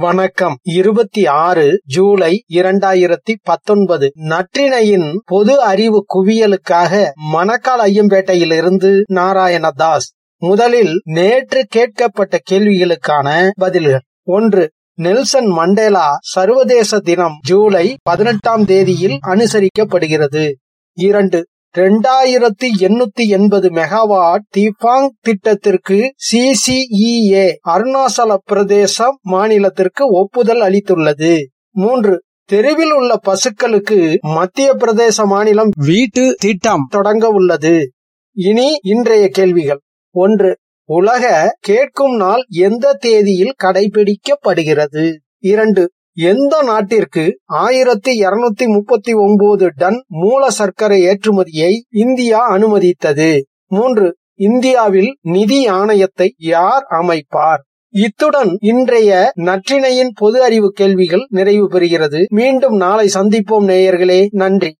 வணக்கம். இருபத்தி ஆறு ஜூலை இரண்டாயிரத்தி பத்தொன்பது. நற்றினையின் பொது அறிவு குவியலுக்காக மணக்கால் ஐயம்பேட்டையிலிருந்து நாராயணதாஸ். முதலில் நேற்று கேட்கப்பட்ட கேள்விகளுக்கான பதில்கள். ஒன்று நெல்சன் மண்டேலா சர்வதேச தினம் ஜூலை பதினெட்டாம் தேதியில் அனுசரிக்கப்படுகிறது. இரண்டு இரண்டாயிரத்தி எண்ணூத்தி எண்பது மெகாவாட் திபாங் திட்டத்திற்கு சிசிஇஏ அருணாச்சல பிரதேச மாநிலத்திற்கு ஒப்புதல் அளித்துள்ளது. மூன்று தெருவில் உள்ள பசுக்களுக்கு மத்திய பிரதேச மாநிலம் வீட்டு திட்டம். தொடங்க உள்ளது. இனி இன்றைய கேள்விகள். ஒன்று உலக கேட்கும் நாள் எந்த தேதியில் கடைபிடிக்கப்படுகிறது? இரண்டு எந்த நாட்டிற்கு ஆயிரத்தி இருநூத்தி முப்பத்தி ஒன்பது டன் மூல சர்க்கரை ஏற்றுமதியை இந்தியா அனுமதித்தது? மூன்று இந்தியாவில் நிதி ஆணையத்தை யார் அமைப்பார்? இத்துடன் இன்றைய நற்றினையின் பொது அறிவு கேள்விகள் நிறைவு பெறுகிறது. மீண்டும் நாளை சந்திப்போம் நேயர்களே. நன்றி.